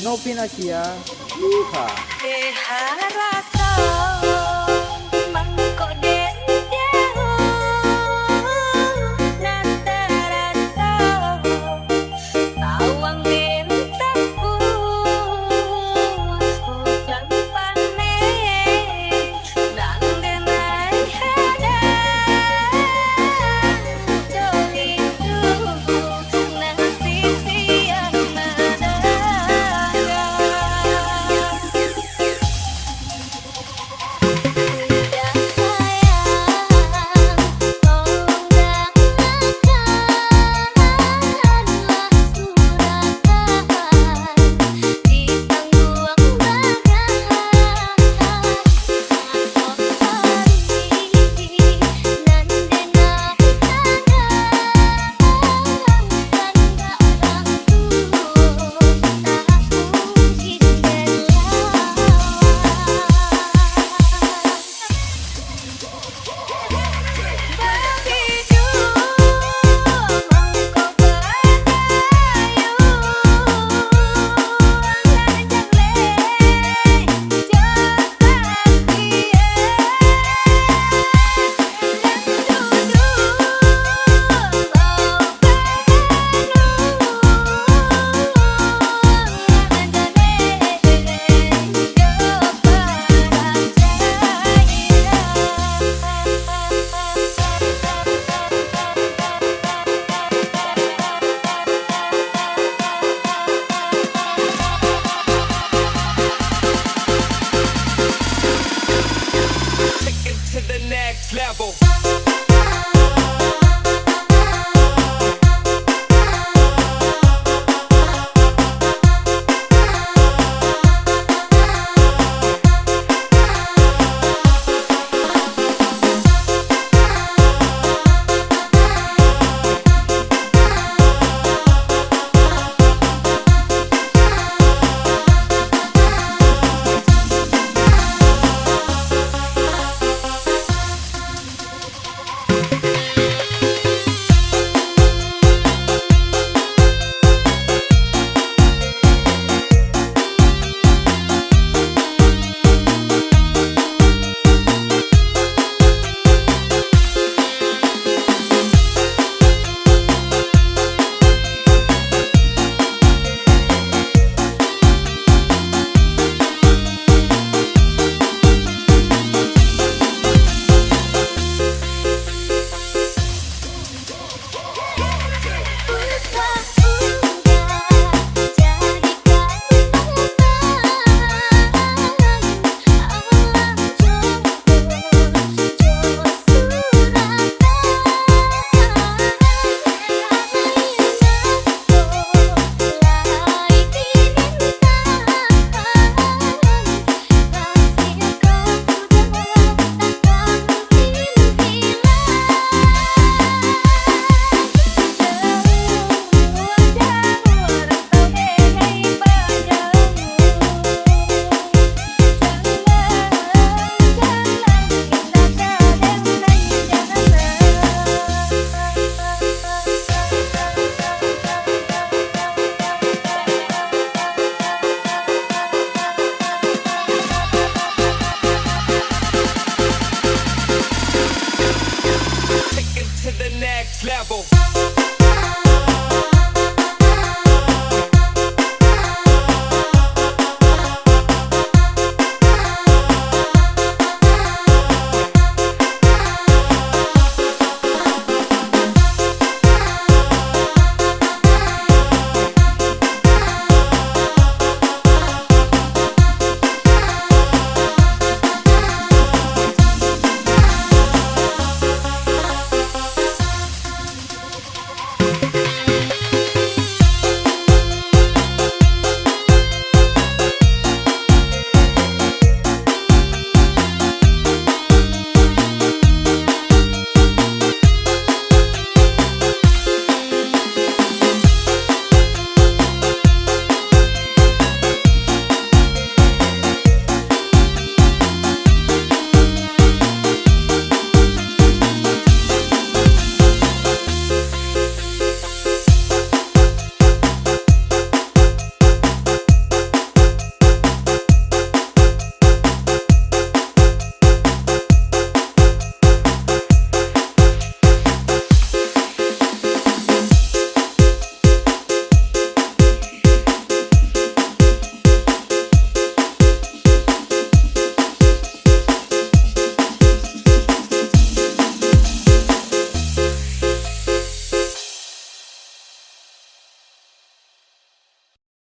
Novinasia. ¿ah? Yeehaw. Dejar atrás